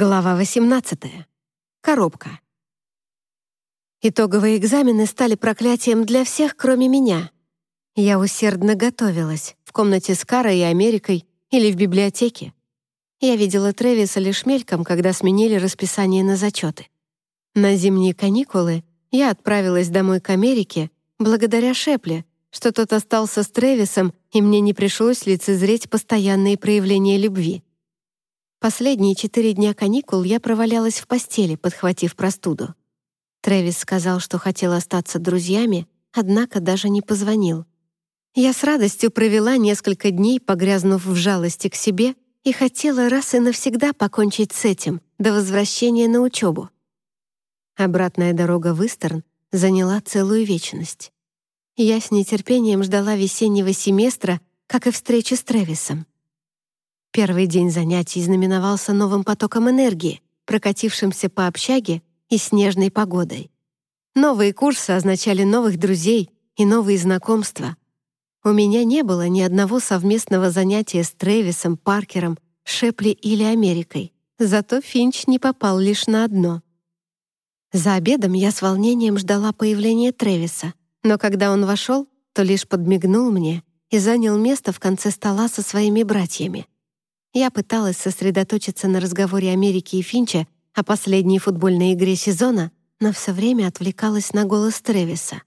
Глава 18. Коробка. Итоговые экзамены стали проклятием для всех, кроме меня. Я усердно готовилась в комнате с Карой и Америкой или в библиотеке. Я видела Трэвиса лишь мельком, когда сменили расписание на зачеты. На зимние каникулы я отправилась домой к Америке благодаря Шепле, что тот остался с Трэвисом, и мне не пришлось лицезреть постоянные проявления любви. Последние четыре дня каникул я провалялась в постели, подхватив простуду. Трэвис сказал, что хотел остаться друзьями, однако даже не позвонил. Я с радостью провела несколько дней, погрязнув в жалости к себе, и хотела раз и навсегда покончить с этим до возвращения на учебу. Обратная дорога в Истерн заняла целую вечность. Я с нетерпением ждала весеннего семестра, как и встречи с Трэвисом. Первый день занятий знаменовался новым потоком энергии, прокатившимся по общаге и снежной погодой. Новые курсы означали новых друзей и новые знакомства. У меня не было ни одного совместного занятия с Трэвисом, Паркером, Шепли или Америкой. Зато Финч не попал лишь на одно. За обедом я с волнением ждала появления Трэвиса, но когда он вошел, то лишь подмигнул мне и занял место в конце стола со своими братьями. Я пыталась сосредоточиться на разговоре Америки и Финча о последней футбольной игре сезона, но все время отвлекалась на голос Тревиса.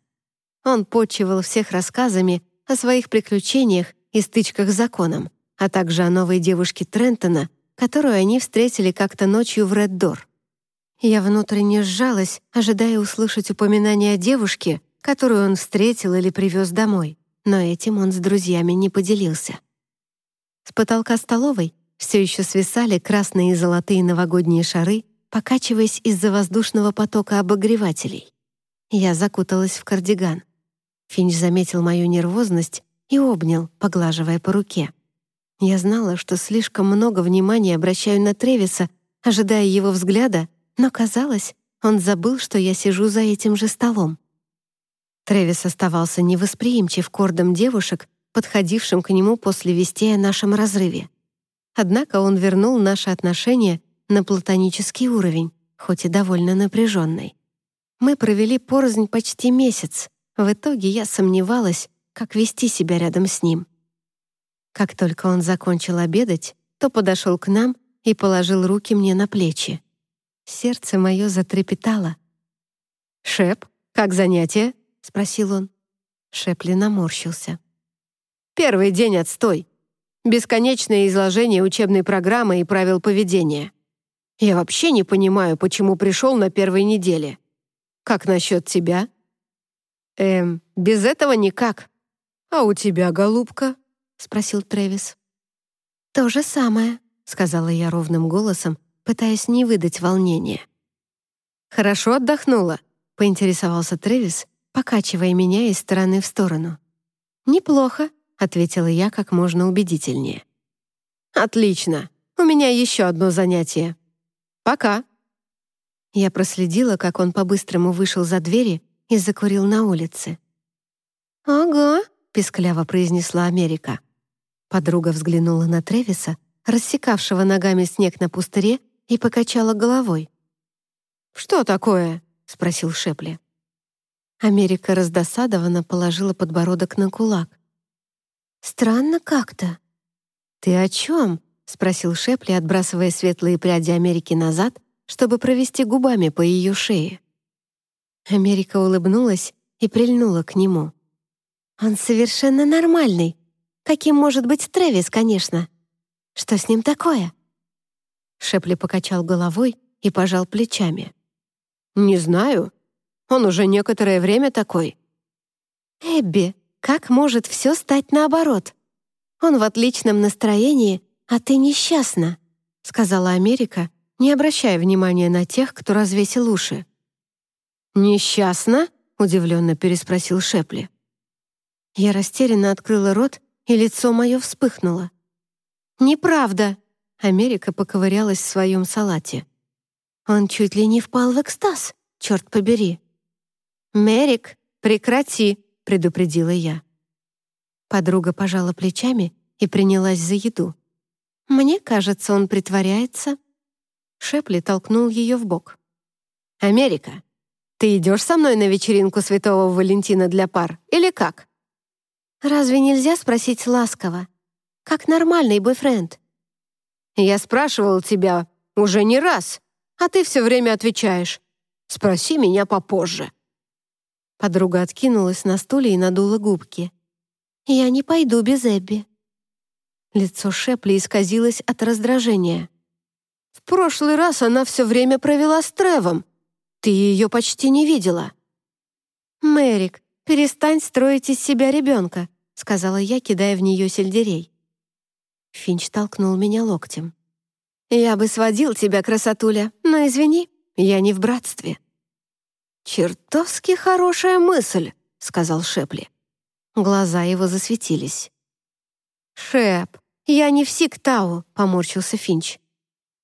Он почивал всех рассказами о своих приключениях и стычках с законом, а также о новой девушке Трентона, которую они встретили как-то ночью в Реддор. Я внутренне сжалась, ожидая услышать упоминание о девушке, которую он встретил или привез домой, но этим он с друзьями не поделился. С потолка столовой все еще свисали красные и золотые новогодние шары, покачиваясь из-за воздушного потока обогревателей. Я закуталась в кардиган. Финч заметил мою нервозность и обнял, поглаживая по руке. Я знала, что слишком много внимания обращаю на Тревиса, ожидая его взгляда, но казалось, он забыл, что я сижу за этим же столом. Тревис оставался невосприимчив к ордам девушек, подходившим к нему после вести о нашем разрыве. Однако он вернул наши отношения на платонический уровень, хоть и довольно напряженный. Мы провели порознь почти месяц. В итоге я сомневалась, как вести себя рядом с ним. Как только он закончил обедать, то подошел к нам и положил руки мне на плечи. Сердце мое затрепетало. «Шеп, как занятие?» — спросил он. Шепли наморщился. Первый день отстой. Бесконечное изложение учебной программы и правил поведения. Я вообще не понимаю, почему пришел на первой неделе. Как насчет тебя? Эм, без этого никак. А у тебя, голубка? Спросил Трэвис. То же самое, сказала я ровным голосом, пытаясь не выдать волнения. Хорошо отдохнула, поинтересовался Трэвис, покачивая меня из стороны в сторону. Неплохо, ответила я как можно убедительнее. Отлично. У меня еще одно занятие. Пока. Я проследила, как он по-быстрому вышел за двери и закурил на улице. «Ага», — пискляво произнесла Америка. Подруга взглянула на Тревиса, рассекавшего ногами снег на пустыре, и покачала головой. «Что такое?» — спросил Шепли. Америка раздосадованно положила подбородок на кулак. Странно как-то». «Ты о чем?» — спросил Шепли, отбрасывая светлые пряди Америки назад, чтобы провести губами по ее шее. Америка улыбнулась и прильнула к нему. «Он совершенно нормальный. Каким может быть Трэвис, конечно. Что с ним такое?» Шепли покачал головой и пожал плечами. «Не знаю. Он уже некоторое время такой». «Эбби, как может все стать наоборот? Он в отличном настроении, а ты несчастна», — сказала Америка, не обращая внимания на тех, кто развесил уши. «Несчастна?» — удивленно переспросил Шепли. Я растерянно открыла рот, и лицо мое вспыхнуло. «Неправда!» — Америка поковырялась в своем салате. Он чуть ли не впал в экстаз, черт побери. «Мерик, прекрати!» — предупредила я. Подруга пожала плечами и принялась за еду. «Мне кажется, он притворяется». Шепли толкнул ее в бок. «Америка, ты идешь со мной на вечеринку Святого Валентина для пар, или как?» «Разве нельзя спросить ласково? Как нормальный бойфренд?» «Я спрашивал тебя уже не раз, а ты все время отвечаешь. Спроси меня попозже». Подруга откинулась на стуле и надула губки. «Я не пойду без Эбби». Лицо Шепли исказилось от раздражения. «В прошлый раз она все время провела с Тревом. Ты ее почти не видела». «Мэрик, перестань строить из себя ребенка», сказала я, кидая в нее сельдерей. Финч толкнул меня локтем. «Я бы сводил тебя, красотуля, но извини, я не в братстве». «Чертовски хорошая мысль», — сказал Шепли. Глаза его засветились. «Шеп, я не в Сиктау», — поморщился Финч.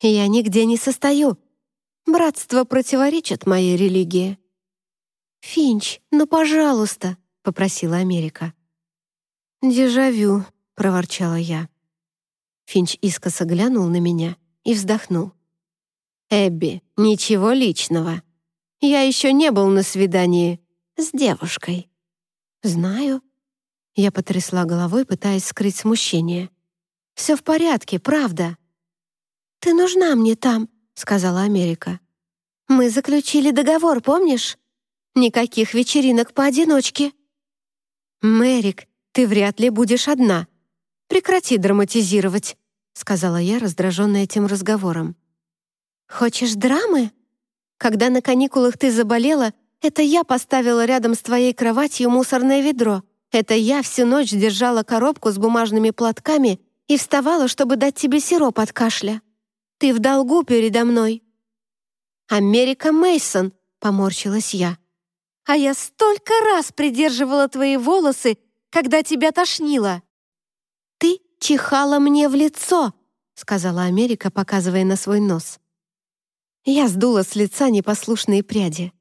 «Я нигде не состою. Братство противоречит моей религии». «Финч, ну, пожалуйста», — попросила Америка. «Дежавю», — проворчала я. Финч искоса глянул на меня и вздохнул. «Эбби, ничего личного. Я еще не был на свидании с девушкой». «Знаю». Я потрясла головой, пытаясь скрыть смущение. «Все в порядке, правда». «Ты нужна мне там», — сказала Америка. «Мы заключили договор, помнишь? Никаких вечеринок поодиночке». «Мэрик, ты вряд ли будешь одна. Прекрати драматизировать», — сказала я, раздраженная этим разговором. «Хочешь драмы? Когда на каникулах ты заболела, это я поставила рядом с твоей кроватью мусорное ведро. Это я всю ночь держала коробку с бумажными платками и вставала, чтобы дать тебе сироп от кашля. Ты в долгу передо мной». «Америка Мейсон, поморщилась я. «А я столько раз придерживала твои волосы, когда тебя тошнило». «Ты чихала мне в лицо», — сказала Америка, показывая на свой нос. Я сдула с лица непослушные пряди.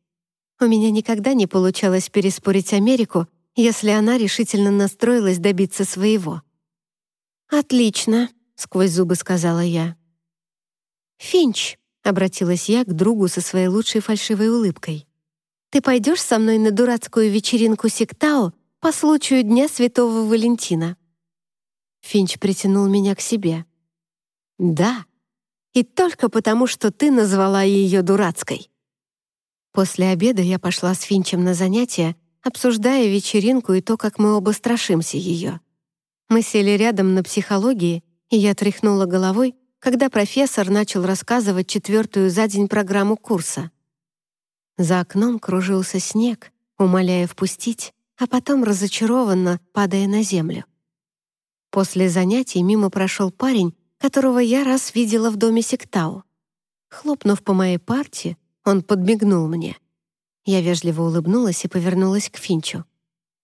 У меня никогда не получалось переспорить Америку, если она решительно настроилась добиться своего. «Отлично», — сквозь зубы сказала я. «Финч», — обратилась я к другу со своей лучшей фальшивой улыбкой. «Ты пойдешь со мной на дурацкую вечеринку Сектао по случаю Дня Святого Валентина?» Финч притянул меня к себе. «Да», и только потому, что ты назвала ее дурацкой. После обеда я пошла с Финчем на занятия, обсуждая вечеринку и то, как мы оба страшимся ее. Мы сели рядом на психологии, и я тряхнула головой, когда профессор начал рассказывать четвертую за день программу курса. За окном кружился снег, умоляя впустить, а потом разочарованно падая на землю. После занятий мимо прошел парень которого я раз видела в доме Сектау. Хлопнув по моей парте, он подмигнул мне. Я вежливо улыбнулась и повернулась к Финчу.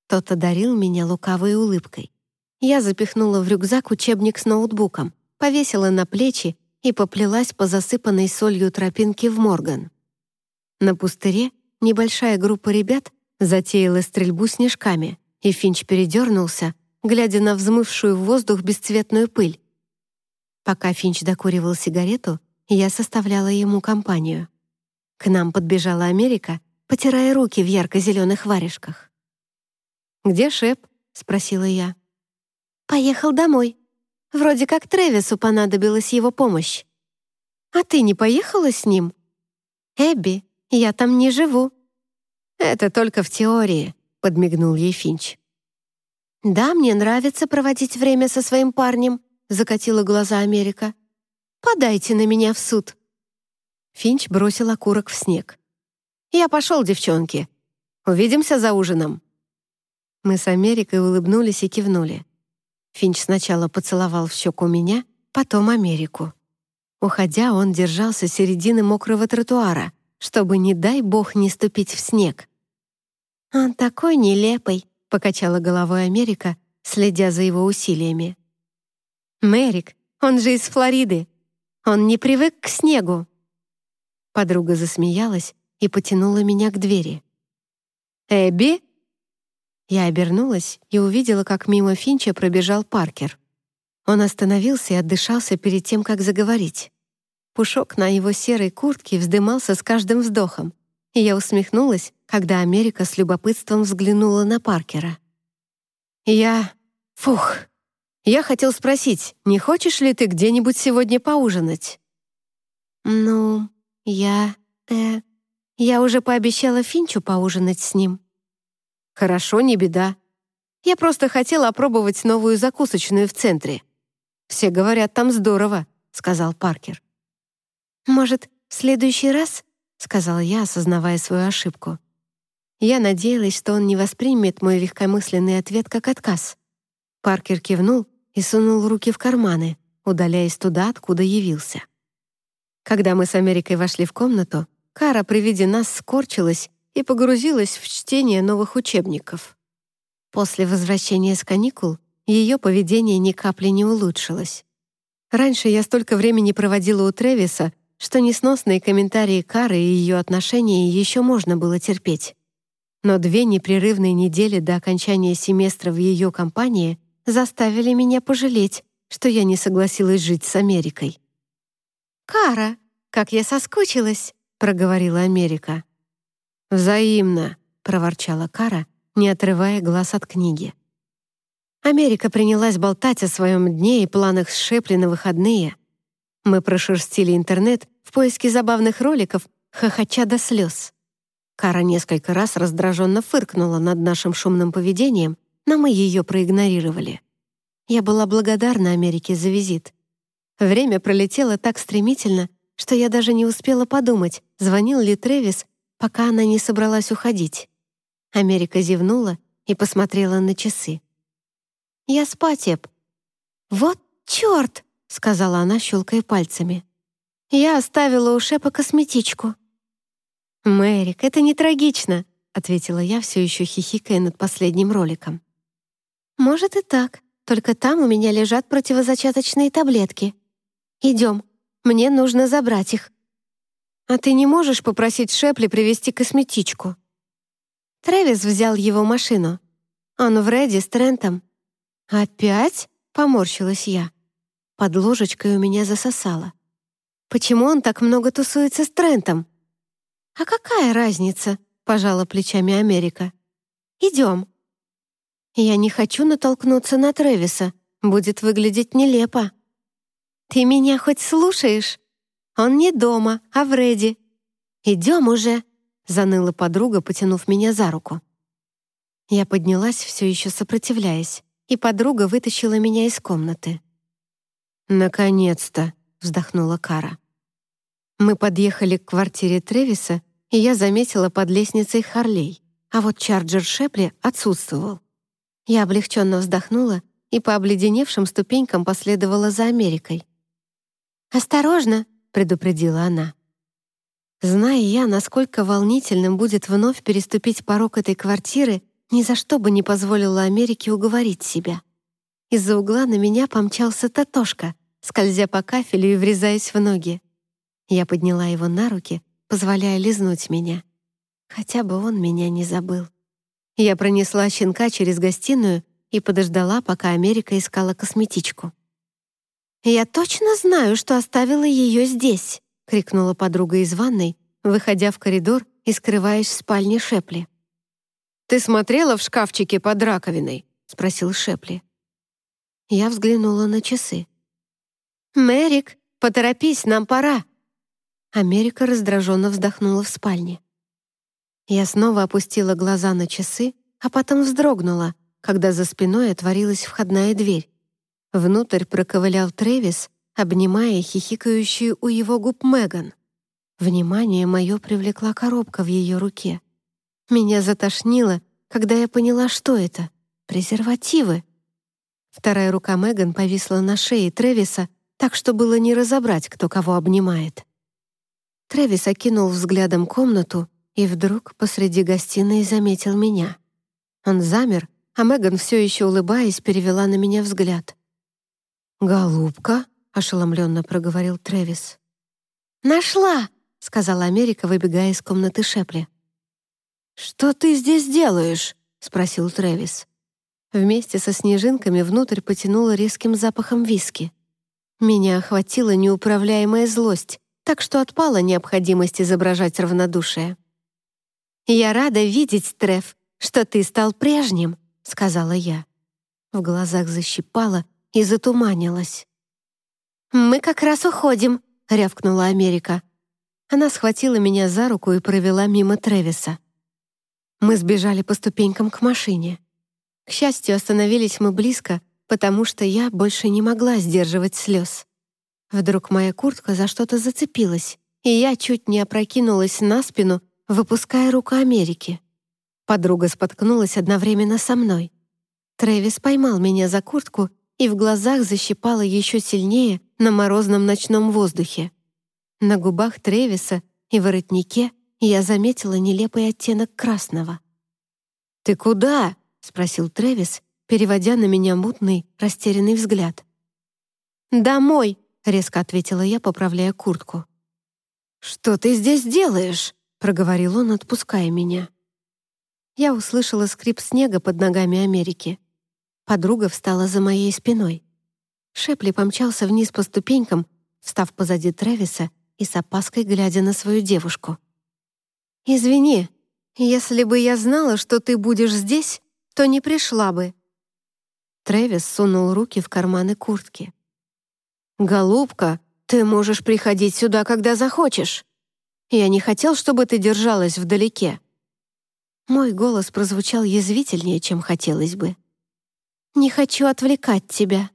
Тот одарил меня лукавой улыбкой. Я запихнула в рюкзак учебник с ноутбуком, повесила на плечи и поплелась по засыпанной солью тропинке в Морган. На пустыре небольшая группа ребят затеяла стрельбу снежками, и Финч передернулся, глядя на взмывшую в воздух бесцветную пыль. Пока Финч докуривал сигарету, я составляла ему компанию. К нам подбежала Америка, потирая руки в ярко-зеленых варежках. «Где Шеп?» — спросила я. «Поехал домой. Вроде как Тревису понадобилась его помощь. А ты не поехала с ним?» «Эбби, я там не живу». «Это только в теории», — подмигнул ей Финч. «Да, мне нравится проводить время со своим парнем», закатила глаза Америка. «Подайте на меня в суд». Финч бросил окурок в снег. «Я пошел, девчонки. Увидимся за ужином». Мы с Америкой улыбнулись и кивнули. Финч сначала поцеловал в щеку меня, потом Америку. Уходя, он держался середины мокрого тротуара, чтобы, не дай бог, не ступить в снег. «Он такой нелепый», — покачала головой Америка, следя за его усилиями. «Мэрик, он же из Флориды. Он не привык к снегу». Подруга засмеялась и потянула меня к двери. «Эбби?» Я обернулась и увидела, как мимо Финча пробежал Паркер. Он остановился и отдышался перед тем, как заговорить. Пушок на его серой куртке вздымался с каждым вздохом, и я усмехнулась, когда Америка с любопытством взглянула на Паркера. «Я... Фух! Я хотел спросить, не хочешь ли ты где-нибудь сегодня поужинать?» «Ну, я... э... Я уже пообещала Финчу поужинать с ним». «Хорошо, не беда. Я просто хотела опробовать новую закусочную в центре. Все говорят, там здорово», — сказал Паркер. «Может, в следующий раз?» — сказала я, осознавая свою ошибку. Я надеялась, что он не воспримет мой легкомысленный ответ как отказ. Паркер кивнул и сунул руки в карманы, удаляясь туда, откуда явился. Когда мы с Америкой вошли в комнату, Кара при виде нас скорчилась и погрузилась в чтение новых учебников. После возвращения с каникул ее поведение ни капли не улучшилось. Раньше я столько времени проводила у Тревиса, что несносные комментарии Кары и ее отношения еще можно было терпеть. Но две непрерывные недели до окончания семестра в ее компании заставили меня пожалеть, что я не согласилась жить с Америкой. «Кара, как я соскучилась!» — проговорила Америка. «Взаимно!» — проворчала Кара, не отрывая глаз от книги. Америка принялась болтать о своем дне и планах с Шепли на выходные. Мы прошерстили интернет в поиске забавных роликов, хохоча до слез. Кара несколько раз раздраженно фыркнула над нашим шумным поведением, но мы ее проигнорировали. Я была благодарна Америке за визит. Время пролетело так стремительно, что я даже не успела подумать, звонил ли Трэвис, пока она не собралась уходить. Америка зевнула и посмотрела на часы. «Я спать, Эб». «Вот черт!» — сказала она, щелкая пальцами. «Я оставила у Шепа косметичку». «Мэрик, это не трагично», — ответила я, все еще хихикая над последним роликом. «Может и так, только там у меня лежат противозачаточные таблетки. Идем, мне нужно забрать их». «А ты не можешь попросить Шепли привезти косметичку?» Трэвис взял его машину. Он в Реди с Трентом. «Опять?» — поморщилась я. Под ложечкой у меня засосало. «Почему он так много тусуется с Трентом?» «А какая разница?» — пожала плечами Америка. «Идем». «Я не хочу натолкнуться на Трэвиса. Будет выглядеть нелепо». «Ты меня хоть слушаешь? Он не дома, а в Реди. Идем уже», — заныла подруга, потянув меня за руку. Я поднялась, все еще сопротивляясь, и подруга вытащила меня из комнаты. «Наконец-то!» — вздохнула Кара. Мы подъехали к квартире Тревиса, и я заметила под лестницей Харлей, а вот Чарджер Шепли отсутствовал. Я облегченно вздохнула и по обледеневшим ступенькам последовала за Америкой. «Осторожно!» — предупредила она. Зная я, насколько волнительным будет вновь переступить порог этой квартиры, ни за что бы не позволила Америке уговорить себя. Из-за угла на меня помчался Татошка, скользя по кафелю и врезаясь в ноги. Я подняла его на руки, позволяя лизнуть меня. Хотя бы он меня не забыл. Я пронесла щенка через гостиную и подождала, пока Америка искала косметичку. «Я точно знаю, что оставила ее здесь!» — крикнула подруга из ванной, выходя в коридор и скрываясь в спальне Шепли. «Ты смотрела в шкафчике под раковиной?» — спросил Шепли. Я взглянула на часы. «Мэрик, поторопись, нам пора!» Америка раздраженно вздохнула в спальне. Я снова опустила глаза на часы, а потом вздрогнула, когда за спиной отворилась входная дверь. Внутрь проковылял Трэвис, обнимая хихикающую у его губ Меган. Внимание мое привлекла коробка в ее руке. Меня затошнило, когда я поняла, что это — презервативы. Вторая рука Меган повисла на шее Трэвиса, так что было не разобрать, кто кого обнимает. Трэвис окинул взглядом комнату и вдруг посреди гостиной заметил меня. Он замер, а Меган, все еще улыбаясь, перевела на меня взгляд. «Голубка?» — ошеломленно проговорил Трэвис. «Нашла!» — сказала Америка, выбегая из комнаты Шепли. «Что ты здесь делаешь?» — спросил Трэвис. Вместе со снежинками внутрь потянуло резким запахом виски. Меня охватила неуправляемая злость, так что отпала необходимость изображать равнодушие. «Я рада видеть, Треф, что ты стал прежним», — сказала я. В глазах защипала и затуманилась. «Мы как раз уходим», — рявкнула Америка. Она схватила меня за руку и провела мимо Тревиса. Мы сбежали по ступенькам к машине. К счастью, остановились мы близко, потому что я больше не могла сдерживать слез. Вдруг моя куртка за что-то зацепилась, и я чуть не опрокинулась на спину, выпуская руку Америки. Подруга споткнулась одновременно со мной. Трэвис поймал меня за куртку и в глазах защипало еще сильнее на морозном ночном воздухе. На губах Трэвиса и воротнике я заметила нелепый оттенок красного. «Ты куда?» — спросил Трэвис, переводя на меня мутный, растерянный взгляд. «Домой!» — резко ответила я, поправляя куртку. «Что ты здесь делаешь?» — проговорил он, отпуская меня. Я услышала скрип снега под ногами Америки. Подруга встала за моей спиной. Шепли помчался вниз по ступенькам, встав позади Трэвиса и с опаской глядя на свою девушку. «Извини, если бы я знала, что ты будешь здесь, то не пришла бы». Трэвис сунул руки в карманы куртки. «Голубка, ты можешь приходить сюда, когда захочешь. Я не хотел, чтобы ты держалась вдалеке». Мой голос прозвучал язвительнее, чем хотелось бы. Не хочу отвлекать тебя».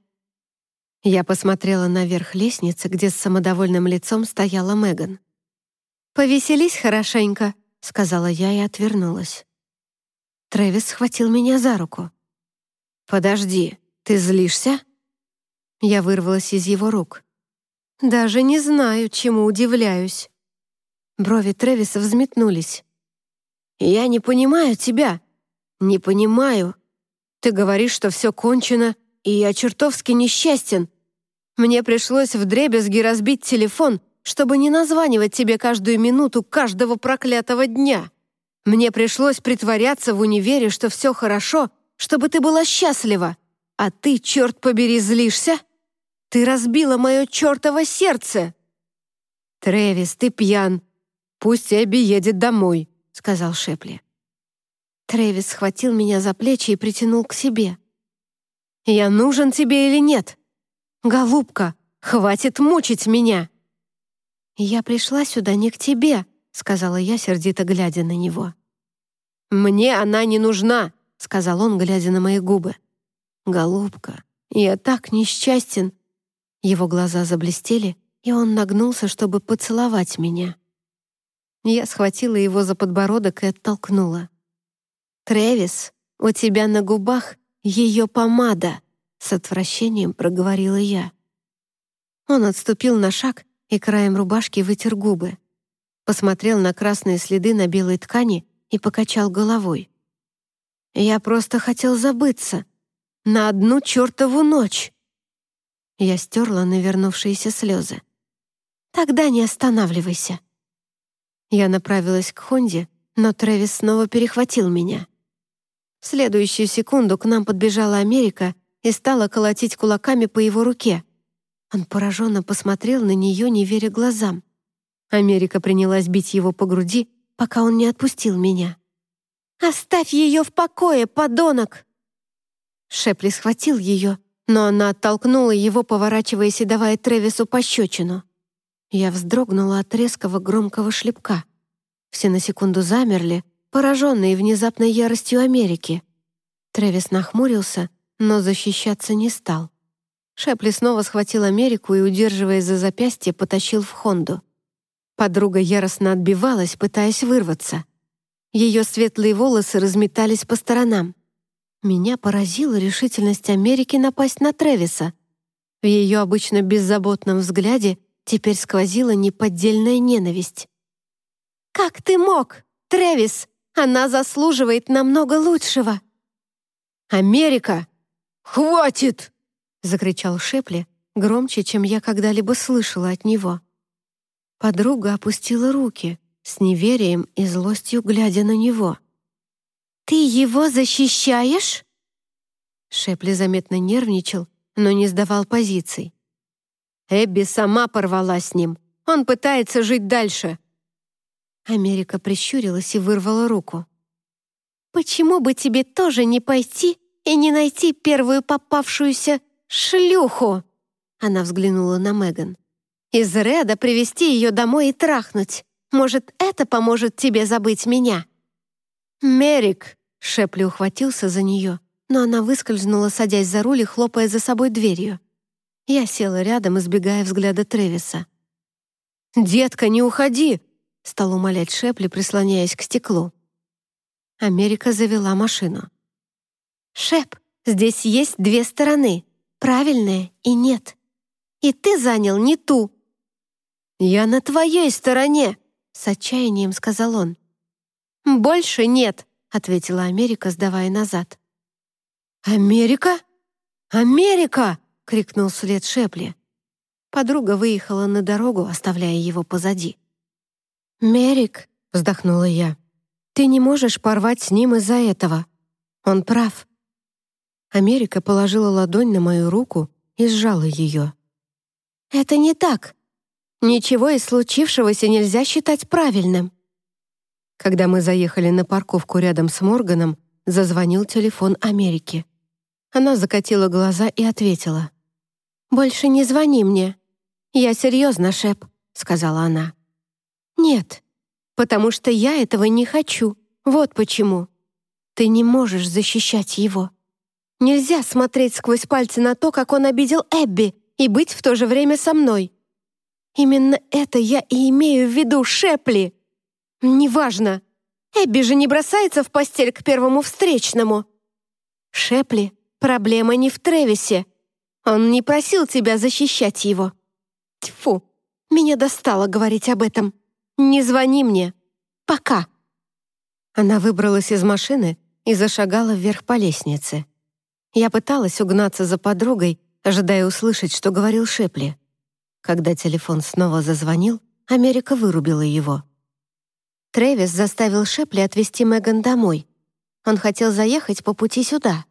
Я посмотрела наверх лестницы, где с самодовольным лицом стояла Меган. «Повеселись хорошенько», — сказала я и отвернулась. Трэвис схватил меня за руку. «Подожди, ты злишься?» Я вырвалась из его рук. «Даже не знаю, чему удивляюсь». Брови Трэвиса взметнулись. «Я не понимаю тебя. Не понимаю, ты говоришь, что все кончено, и я чертовски несчастен. Мне пришлось вдребезги разбить телефон, чтобы не названивать тебе каждую минуту каждого проклятого дня. Мне пришлось притворяться в универе, что все хорошо, чтобы ты была счастлива. А ты, черт побери, злишься? Ты разбила мое чертово сердце!» «Трэвис, ты пьян. Пусть Эбби едет домой», — сказал Шепли. Трэвис схватил меня за плечи и притянул к себе. «Я нужен тебе или нет? Голубка, хватит мучить меня!» «Я пришла сюда не к тебе», — сказала я, сердито глядя на него. «Мне она не нужна», — сказал он, глядя на мои губы. «Голубка, я так несчастен». Его глаза заблестели, и он нагнулся, чтобы поцеловать меня. Я схватила его за подбородок и оттолкнула. «Трэвис, у тебя на губах ее помада», — с отвращением проговорила я. Он отступил на шаг и краем рубашки вытер губы. Посмотрел на красные следы на белой ткани и покачал головой. «Я просто хотел забыться. На одну чертову ночь!» Я стерла навернувшиеся слезы. «Тогда не останавливайся». Я направилась к Хонде, но Трэвис снова перехватил меня. В следующую секунду к нам подбежала Америка и стала колотить кулаками по его руке. Он пораженно посмотрел на нее, не веря глазам. Америка принялась бить его по груди, пока он не отпустил меня. «Оставь ее в покое, подонок!» Шепли схватил ее, но она оттолкнула его, поворачиваясь и давая Тревису пощечину. Я вздрогнула от резкого громкого шлепка. Все на секунду замерли, пораженные внезапной яростью Америки. Трэвис нахмурился, но защищаться не стал. Шепли снова схватил Америку и, удерживая за запястье, потащил в Хонду. Подруга яростно отбивалась, пытаясь вырваться. Ее светлые волосы разметались по сторонам. Меня поразила решительность Америки напасть на Трэвиса. В ее обычно беззаботном взгляде теперь сквозила неподдельная ненависть. «Как ты мог, Трэвис?» Она заслуживает намного лучшего». «Америка! Хватит!» — закричал Шепли громче, чем я когда-либо слышала от него. Подруга опустила руки, с неверием и злостью глядя на него. «Ты его защищаешь?» Шепли заметно нервничал, но не сдавал позиций. Эбби сама порвала с ним. Он пытается жить дальше». Америка прищурилась и вырвала руку. «Почему бы тебе тоже не пойти и не найти первую попавшуюся шлюху?» Она взглянула на Меган. «Из Реда привести ее домой и трахнуть. Может, это поможет тебе забыть меня?» «Мерик!» — Шепли ухватился за нее, но она выскользнула, садясь за руль и хлопая за собой дверью. Я села рядом, избегая взгляда Тревиса. «Детка, не уходи!» — стал умолять Шепли, прислоняясь к стеклу. Америка завела машину. «Шеп, здесь есть две стороны, правильная и нет. И ты занял не ту». «Я на твоей стороне!» — с отчаянием сказал он. «Больше нет», — ответила Америка, сдавая назад. «Америка? Америка!» — крикнул вслед Шепли. Подруга выехала на дорогу, оставляя его позади. «Мерик», — вздохнула я, — «ты не можешь порвать с ним из-за этого. Он прав». Америка положила ладонь на мою руку и сжала ее. «Это не так. Ничего из случившегося нельзя считать правильным». Когда мы заехали на парковку рядом с Морганом, зазвонил телефон Америки. Она закатила глаза и ответила. «Больше не звони мне. Я серьезно, Шеп», — сказала она. «Нет, потому что я этого не хочу. Вот почему. Ты не можешь защищать его. Нельзя смотреть сквозь пальцы на то, как он обидел Эбби, и быть в то же время со мной. Именно это я и имею в виду, Шепли. Неважно. Эбби же не бросается в постель к первому встречному. Шепли, проблема не в Тревисе. Он не просил тебя защищать его. Тьфу, меня достало говорить об этом. Не звони мне. Пока. Она выбралась из машины и зашагала вверх по лестнице. Я пыталась угнаться за подругой, ожидая услышать, что говорил Шепли. Когда телефон снова зазвонил, Америка вырубила его. Трэвис заставил Шепли отвезти Меган домой. Он хотел заехать по пути сюда.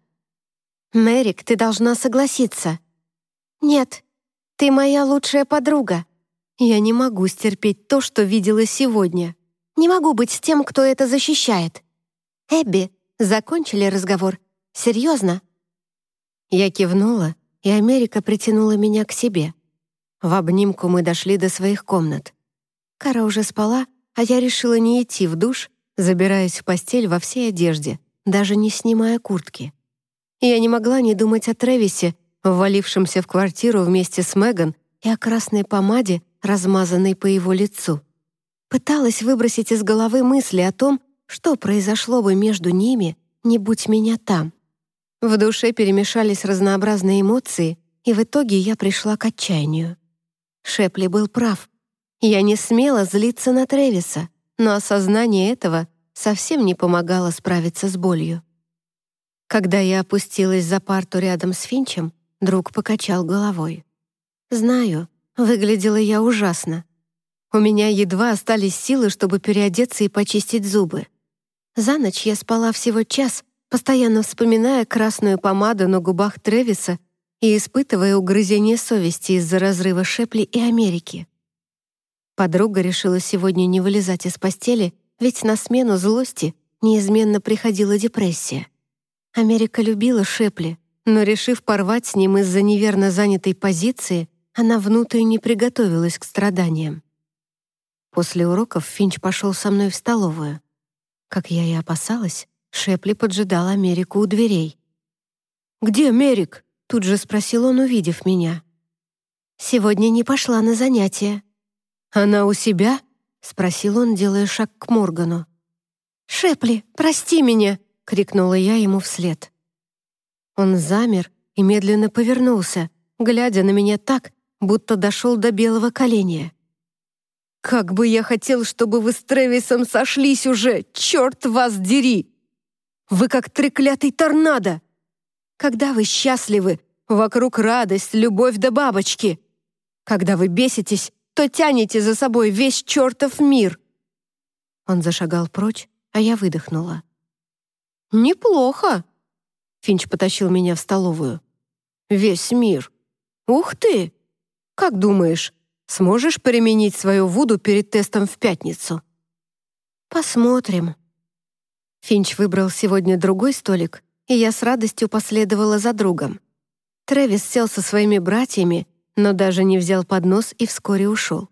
«Мэрик, ты должна согласиться». «Нет, ты моя лучшая подруга. Я не могу стерпеть то, что видела сегодня. Не могу быть с тем, кто это защищает. Эбби, закончили разговор? Серьезно?» Я кивнула, и Америка притянула меня к себе. В обнимку мы дошли до своих комнат. Кара уже спала, а я решила не идти в душ, забираясь в постель во всей одежде, даже не снимая куртки. Я не могла не думать о Трэвисе, ввалившемся в квартиру вместе с Меган и о красной помаде, размазанной по его лицу. Пыталась выбросить из головы мысли о том, что произошло бы между ними, не будь меня там. В душе перемешались разнообразные эмоции, и в итоге я пришла к отчаянию. Шепли был прав. Я не смела злиться на Тревиса, но осознание этого совсем не помогало справиться с болью. Когда я опустилась за парту рядом с Финчем, друг покачал головой. «Знаю, выглядела я ужасно. У меня едва остались силы, чтобы переодеться и почистить зубы. За ночь я спала всего час, постоянно вспоминая красную помаду на губах Тревиса и испытывая угрызение совести из-за разрыва Шепли и Америки. Подруга решила сегодня не вылезать из постели, ведь на смену злости неизменно приходила депрессия. Америка любила Шепли, но, решив порвать с ним из-за неверно занятой позиции, она внутренне приготовилась к страданиям. После уроков Финч пошел со мной в столовую. Как я и опасалась, Шепли поджидал Америку у дверей. «Где Мерик?» — тут же спросил он, увидев меня. «Сегодня не пошла на занятия». «Она у себя?» — спросил он, делая шаг к Моргану. «Шепли, прости меня!» — крикнула я ему вслед. Он замер и медленно повернулся, глядя на меня так, будто дошел до белого коленя. «Как бы я хотел, чтобы вы с Тревисом сошлись уже! Черт вас дери!» Вы как треклятый торнадо. Когда вы счастливы, вокруг радость, любовь да бабочки. Когда вы беситесь, то тянете за собой весь чертов мир». Он зашагал прочь, а я выдохнула. «Неплохо!» Финч потащил меня в столовую. «Весь мир. Ух ты! Как думаешь, Сможешь применить свою Вуду перед тестом в пятницу?» «Посмотрим». Финч выбрал сегодня другой столик, и я с радостью последовала за другом. Трэвис сел со своими братьями, но даже не взял поднос и вскоре ушел.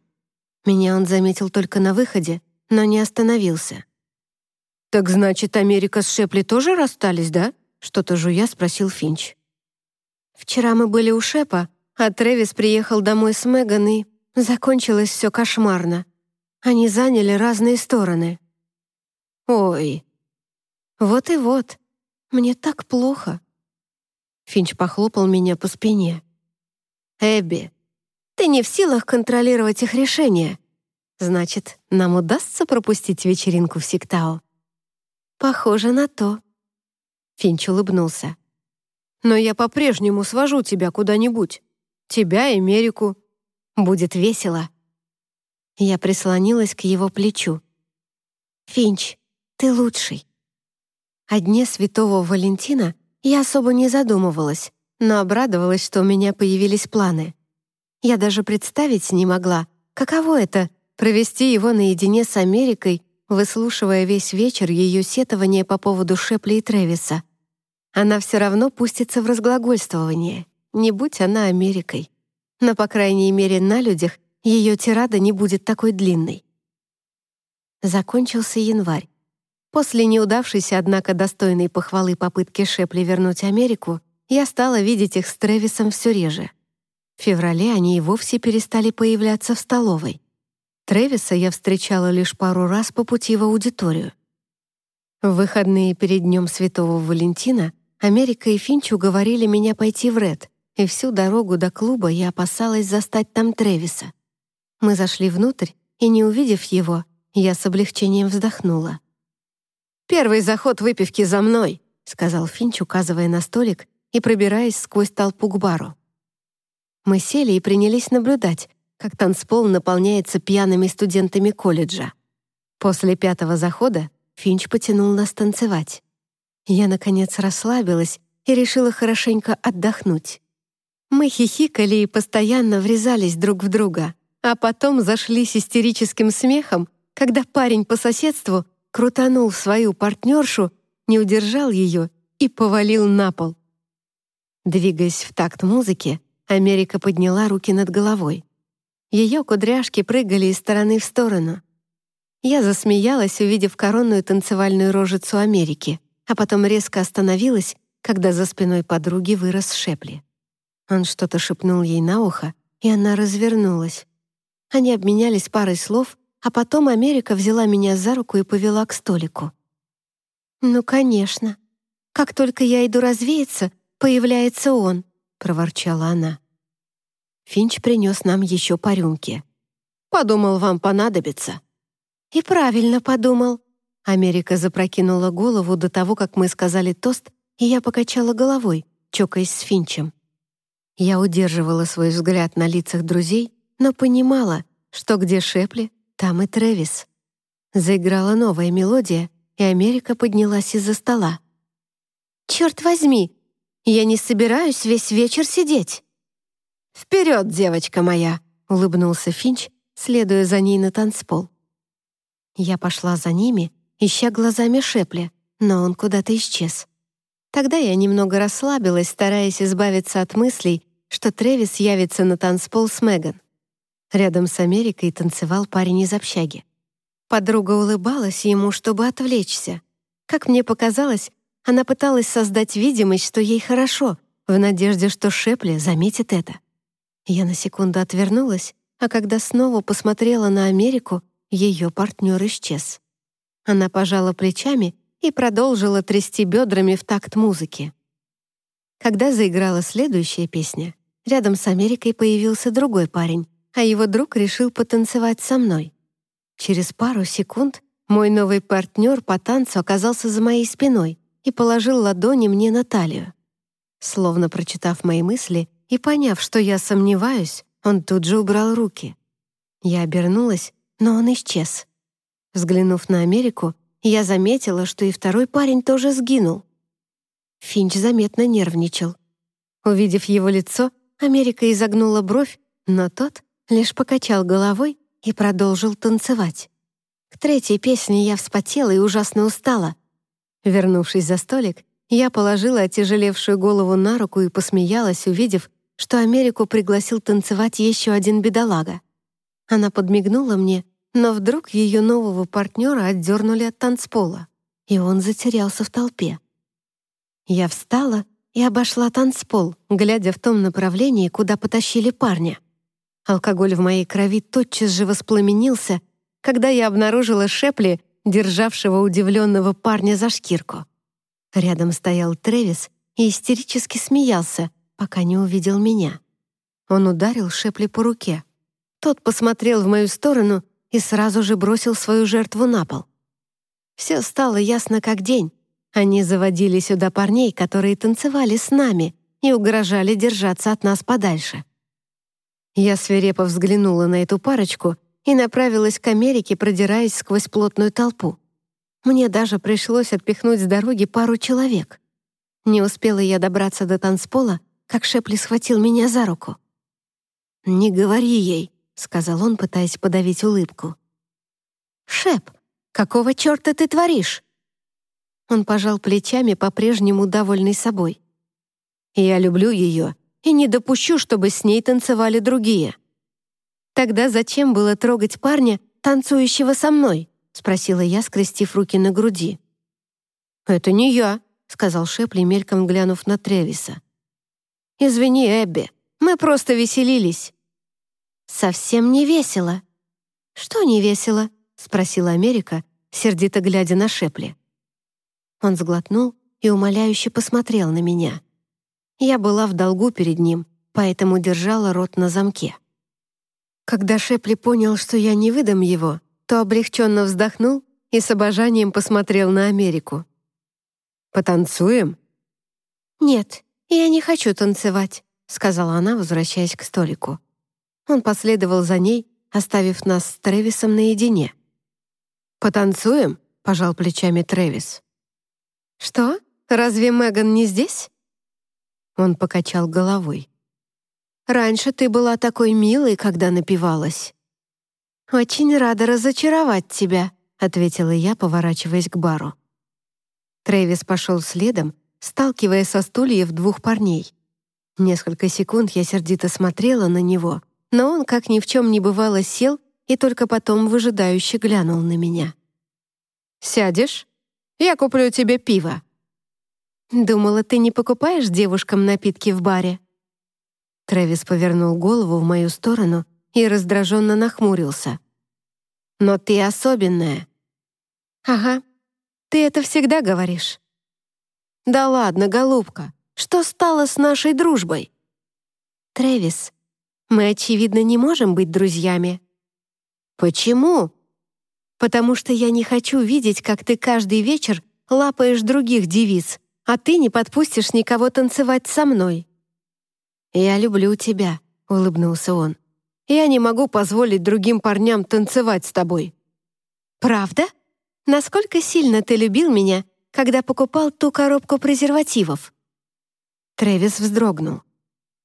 Меня он заметил только на выходе, но не остановился. «Так значит, Америка с Шепли тоже расстались, да?» Что-то жуя спросил Финч. «Вчера мы были у Шепа, а Трэвис приехал домой с Меган, и закончилось все кошмарно. Они заняли разные стороны». «Ой». «Вот и вот. Мне так плохо». Финч похлопал меня по спине. «Эбби, ты не в силах контролировать их решения. Значит, нам удастся пропустить вечеринку в Сиктау?» «Похоже на то». Финч улыбнулся. «Но я по-прежнему свожу тебя куда-нибудь. Тебя и Мерику. Будет весело». Я прислонилась к его плечу. «Финч, ты лучший». О дне Святого Валентина я особо не задумывалась, но обрадовалась, что у меня появились планы. Я даже представить не могла, каково это — провести его наедине с Америкой, выслушивая весь вечер ее сетование по поводу Шепли и Тревиса. Она все равно пустится в разглагольствование, не будь она Америкой. Но, по крайней мере, на людях ее тирада не будет такой длинной. Закончился январь. После неудавшейся, однако, достойной похвалы попытки Шепли вернуть Америку, я стала видеть их с Тревисом все реже. В феврале они и вовсе перестали появляться в столовой. Тревиса я встречала лишь пару раз по пути в аудиторию. В выходные перед Днем Святого Валентина Америка и Финч уговорили меня пойти в Ред, и всю дорогу до клуба я опасалась застать там Тревиса. Мы зашли внутрь, и, не увидев его, я с облегчением вздохнула. «Первый заход выпивки за мной», — сказал Финч, указывая на столик и пробираясь сквозь толпу к бару. Мы сели и принялись наблюдать, как танцпол наполняется пьяными студентами колледжа. После пятого захода Финч потянул нас танцевать. Я, наконец, расслабилась и решила хорошенько отдохнуть. Мы хихикали и постоянно врезались друг в друга, а потом зашлись истерическим смехом, когда парень по соседству крутанул свою партнершу, не удержал ее и повалил на пол. Двигаясь в такт музыки, Америка подняла руки над головой. Ее кудряшки прыгали из стороны в сторону. Я засмеялась, увидев коронную танцевальную рожицу Америки, а потом резко остановилась, когда за спиной подруги вырос Шепли. Он что-то шепнул ей на ухо, и она развернулась. Они обменялись парой слов, а потом Америка взяла меня за руку и повела к столику. «Ну, конечно. Как только я иду развеяться, появляется он», проворчала она. Финч принес нам еще по рюмке. «Подумал, вам понадобится». «И правильно подумал». Америка запрокинула голову до того, как мы сказали тост, и я покачала головой, чокаясь с Финчем. Я удерживала свой взгляд на лицах друзей, но понимала, что где Шепли, там и Трэвис. Заиграла новая мелодия, и Америка поднялась из-за стола. «Черт возьми, я не собираюсь весь вечер сидеть». «Вперед, девочка моя!» — улыбнулся Финч, следуя за ней на танцпол. Я пошла за ними, ища глазами Шепли, но он куда-то исчез. Тогда я немного расслабилась, стараясь избавиться от мыслей, что Трэвис явится на танцпол с Меган. Рядом с Америкой танцевал парень из общаги. Подруга улыбалась ему, чтобы отвлечься. Как мне показалось, она пыталась создать видимость, что ей хорошо, в надежде, что Шепли заметит это. Я на секунду отвернулась, а когда снова посмотрела на Америку, ее партнер исчез. Она пожала плечами и продолжила трясти бедрами в такт музыки. Когда заиграла следующая песня, рядом с Америкой появился другой парень, а его друг решил потанцевать со мной. Через пару секунд мой новый партнер по танцу оказался за моей спиной и положил ладони мне на талию. Словно прочитав мои мысли и поняв, что я сомневаюсь, он тут же убрал руки. Я обернулась, но он исчез. Взглянув на Америку, я заметила, что и второй парень тоже сгинул. Финч заметно нервничал. Увидев его лицо, Америка изогнула бровь, но тот, лишь покачал головой и продолжил танцевать. К третьей песне я вспотела и ужасно устала. Вернувшись за столик, я положила отяжелевшую голову на руку и посмеялась, увидев, что Америку пригласил танцевать еще один бедолага. Она подмигнула мне, но вдруг ее нового партнера отдернули от танцпола, и он затерялся в толпе. Я встала и обошла танцпол, глядя в том направлении, куда потащили парня. Алкоголь в моей крови тотчас же воспламенился, когда я обнаружила Шепли, державшего удивленного парня за шкирку. Рядом стоял Тревис и истерически смеялся, пока не увидел меня. Он ударил Шепли по руке. Тот посмотрел в мою сторону и сразу же бросил свою жертву на пол. Все стало ясно как день. Они заводили сюда парней, которые танцевали с нами и угрожали держаться от нас подальше. Я свирепо взглянула на эту парочку и направилась к Америке, продираясь сквозь плотную толпу. Мне даже пришлось отпихнуть с дороги пару человек. Не успела я добраться до танцпола, как Шепли схватил меня за руку. «Не говори ей», — сказал он, пытаясь подавить улыбку. «Шеп, какого черта ты творишь?» Он пожал плечами, по-прежнему довольный собой. «Я люблю ее и не допущу, чтобы с ней танцевали другие». «Тогда зачем было трогать парня, танцующего со мной?» — спросила я, скрестив руки на груди. «Это не я», — сказал Шепли, мельком глянув на Тревиса. «Извини, Эбби, мы просто веселились». «Совсем не весело». «Что не весело?» — спросила Америка, сердито глядя на Шепли. Он сглотнул и умоляюще посмотрел на меня. Я была в долгу перед ним, поэтому держала рот на замке. Когда Шепли понял, что я не выдам его, то облегченно вздохнул и с обожанием посмотрел на Америку. «Потанцуем?» «Нет, я не хочу танцевать», — сказала она, возвращаясь к столику. Он последовал за ней, оставив нас с Тревисом наедине. «Потанцуем?» — пожал плечами Тревис. «Что? Разве Меган не здесь?» Он покачал головой. «Раньше ты была такой милой, когда напивалась». «Очень рада разочаровать тебя», — ответила я, поворачиваясь к бару. Трэвис пошел следом, сталкивая со стульев двух парней. Несколько секунд я сердито смотрела на него, но он, как ни в чем не бывало, сел и только потом выжидающе глянул на меня. «Сядешь? Я куплю тебе пиво». «Думала, ты не покупаешь девушкам напитки в баре?» Трэвис повернул голову в мою сторону и раздраженно нахмурился. «Но ты особенная». «Ага, ты это всегда говоришь». «Да ладно, голубка, что стало с нашей дружбой?» «Трэвис, мы, очевидно, не можем быть друзьями». «Почему?» «Потому что я не хочу видеть, как ты каждый вечер лапаешь других девиц, а ты не подпустишь никого танцевать со мной». «Я люблю тебя», — улыбнулся он. Я не могу позволить другим парням танцевать с тобой». «Правда? Насколько сильно ты любил меня, когда покупал ту коробку презервативов?» Трэвис вздрогнул.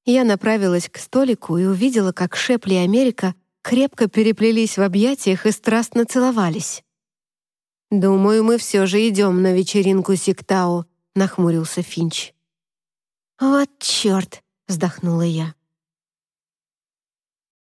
Я направилась к столику и увидела, как Шепли и Америка крепко переплелись в объятиях и страстно целовались. «Думаю, мы все же идем на вечеринку Сиктау», — нахмурился Финч. «Вот черт!» — вздохнула я.